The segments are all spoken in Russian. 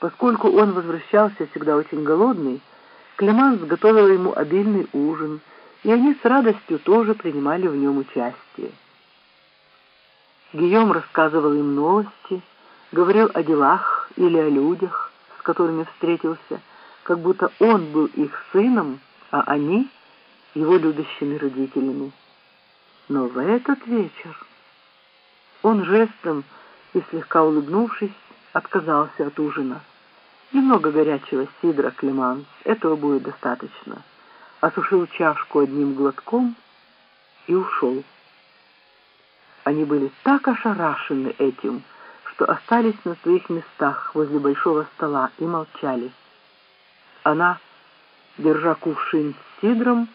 Поскольку он возвращался всегда очень голодный, Клеманс готовил ему обильный ужин, и они с радостью тоже принимали в нем участие. Гийом рассказывал им новости, говорил о делах или о людях, с которыми встретился, как будто он был их сыном, а они — его любящими родителями. Но в этот вечер он жестом и слегка улыбнувшись отказался от ужина. Немного горячего сидра, Клеманс, этого будет достаточно. Осушил чашку одним глотком и ушел. Они были так ошарашены этим, что остались на своих местах возле большого стола и молчали. Она, держа кувшин с сидром,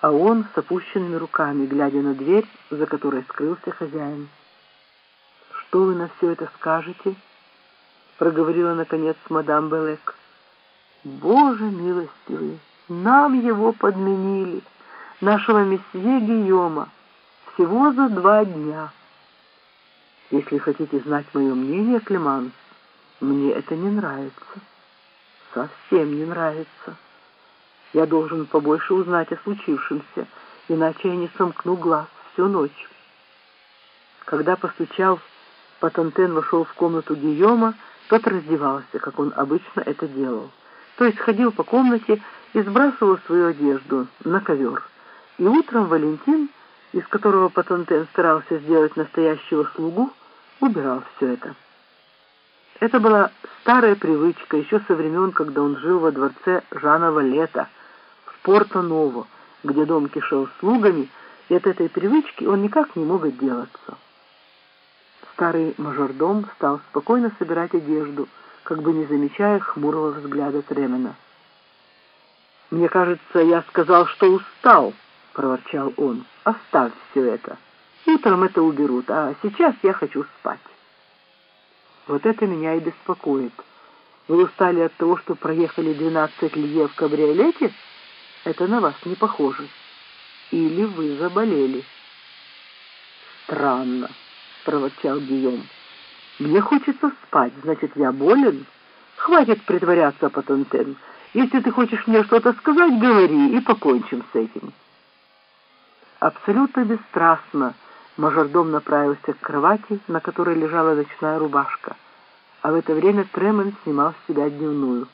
а он с опущенными руками, глядя на дверь, за которой скрылся хозяин. «Что вы на все это скажете?» — проговорила, наконец, мадам Белек. «Боже милостивый, нам его подменили, нашего месье Гийома, всего за два дня. Если хотите знать мое мнение, Клеманс, мне это не нравится, совсем не нравится». Я должен побольше узнать о случившемся, иначе я не сомкну глаз всю ночь. Когда постучал, Патантен вошел в комнату Гийома, тот раздевался, как он обычно это делал. То есть ходил по комнате и сбрасывал свою одежду на ковер. И утром Валентин, из которого Патантен старался сделать настоящего слугу, убирал все это. Это была старая привычка еще со времен, когда он жил во дворце Жана Валета, Порто-Ново, где дом кишел слугами, и от этой привычки он никак не мог отделаться. Старый мажордом стал спокойно собирать одежду, как бы не замечая хмурого взгляда Тремена. «Мне кажется, я сказал, что устал», — проворчал он. «Оставь все это. Утром это уберут, а сейчас я хочу спать». «Вот это меня и беспокоит. Вы устали от того, что проехали двенадцать лье в кабриолете?» Это на вас не похоже. Или вы заболели. Странно, проворчал Гийом. Мне хочется спать, значит, я болен? Хватит притворяться, Патентен. Если ты хочешь мне что-то сказать, говори, и покончим с этим. Абсолютно бесстрастно мажордом направился к кровати, на которой лежала ночная рубашка, а в это время Тремен снимал с себя дневную.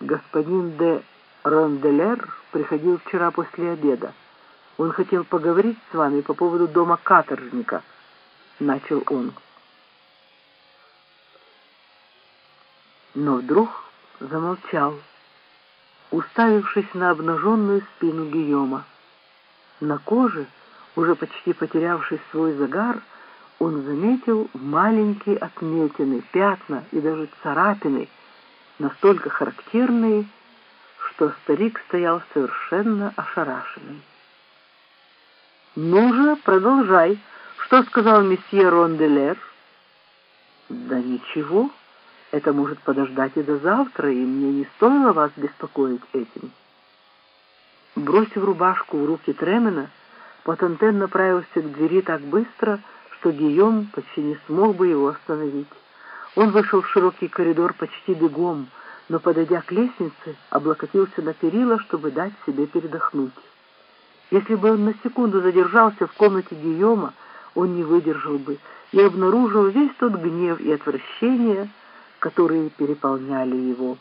Господин де Ронделер приходил вчера после обеда. Он хотел поговорить с вами по поводу дома каторжника, начал он. Но вдруг замолчал, уставившись на обнаженную спину Гийома. На коже, уже почти потерявший свой загар, он заметил маленькие отметины, пятна и даже царапины, настолько характерные, что старик стоял совершенно ошарашенный. «Ну же, продолжай. Что сказал месье Ронделер?» «Да ничего. Это может подождать и до завтра, и мне не стоило вас беспокоить этим». Бросив рубашку в руки Тремена, Патантен направился к двери так быстро, что Гийом почти не смог бы его остановить. Он вышел в широкий коридор почти бегом, но, подойдя к лестнице, облокотился на перила, чтобы дать себе передохнуть. Если бы он на секунду задержался в комнате Гийома, он не выдержал бы и обнаружил весь тот гнев и отвращение, которые переполняли его.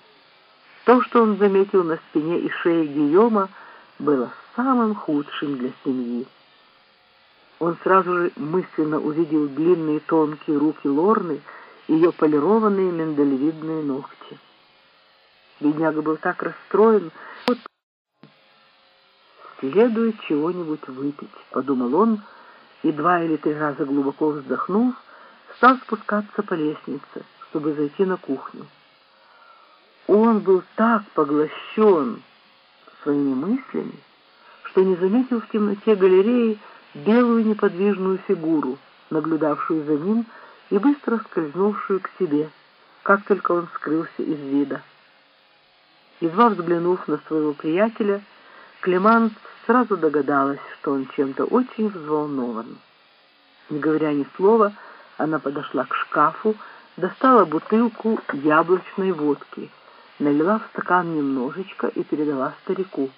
То, что он заметил на спине и шее Гийома, было самым худшим для семьи. Он сразу же мысленно увидел длинные тонкие руки Лорны и ее полированные миндалевидные ногти. Бедняга был так расстроен. Вот следует чего-нибудь выпить, подумал он, и два или три раза глубоко вздохнув, стал спускаться по лестнице, чтобы зайти на кухню. Он был так поглощен своими мыслями, что не заметил в темноте галереи белую неподвижную фигуру, наблюдавшую за ним и быстро скользнувшую к себе, как только он скрылся из вида. Едва взглянув на своего приятеля, Клеманс сразу догадалась, что он чем-то очень взволнован. Не говоря ни слова, она подошла к шкафу, достала бутылку яблочной водки, налила в стакан немножечко и передала старику.